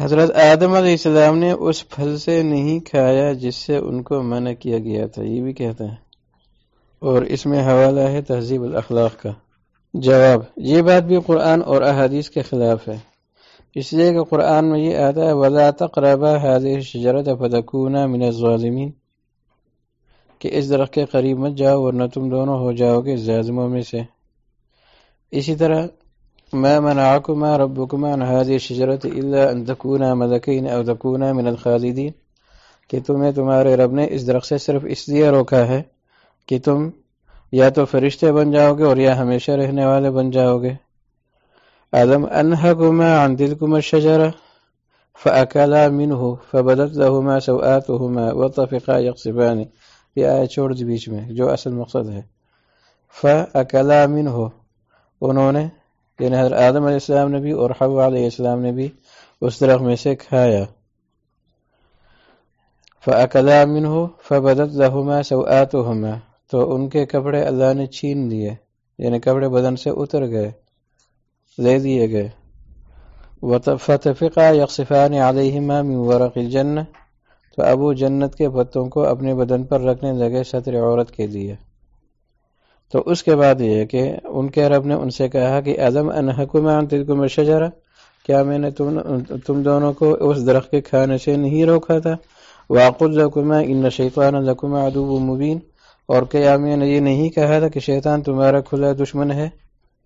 حضرت آدم علیہ السلام نے اس پھل سے نہیں کھایا جس سے ان کو منع کیا گیا تھا، یہ بھی کہتے ہیں۔ اور اس میں حوالہ ہے تہذیب الاخلاق کا۔ جواب، یہ بات بھی قرآن اور احادیث کے خلاف ہے۔ اس لیے کہ قرآن میں یہ آتا ہے، ولا تقربا هذه شجرت فتكونا من الظالمین کہ اس درخت کے قریب مت جاؤ، ورنہ تم دونوں ہو جاؤ گے ظالموں میں سے۔ اسی طرح ما منعكما ربكما عن هذه الشجرة إلا أن تكونا ملكين أو تكونا من الخالدين. کہ تمہیں تمہارے رب نے اس درخت سے صرف اس لیے روکا ہے کہ تم یا تو فرشتے بن جاؤ گے اور یا ہمیشہ رہنے والے بن جاؤ گے۔ ادم انہکما عن تلکما الشجرة فأكلا منه فبدت لهما سوآتهما وطفقا يقصفان یہ آیت چھوڑ دی بیچ میں جو اصل مقصد ہے۔ فأكلا منه انہوں نے یعنی حضرت آدم علیہ السلام نے بھی اور حوا علیہ السلام نے بھی اس درخت میں سے کھایا۔ فَأَكَلَا مِنْهُ فَبَدَتْ لَهُمَا سَوْآتُهُمَا تو ان کے کپڑے اللہ نے چھین لیے یعنی کپڑے بدن سے اتر گئے، لے دیے گئے۔ فَتَفِقَا يَقْصِفَانِ عَلَيْهِمَا مِنْ وَرَقِ الْجَنَّةِ، تو ابو جنت کے پتوں کو اپنے بدن پر رکھنے لگے سطر عورت کے لیے۔ تو اس کے بعد یہ کہ ان کے رب نے ان سے کہا کہ ادم انحکمان تلکم الشجرہ کیا میں نے تم, تم دونوں کو اس درخت کے کھانے سے نہیں روکا تھا؟ واقل لکما ان شیطان لکما عدو مبین اور کیا میں نے یہ نہیں کہا تھا کہ شیطان تمہارا کھلا دشمن ہے؟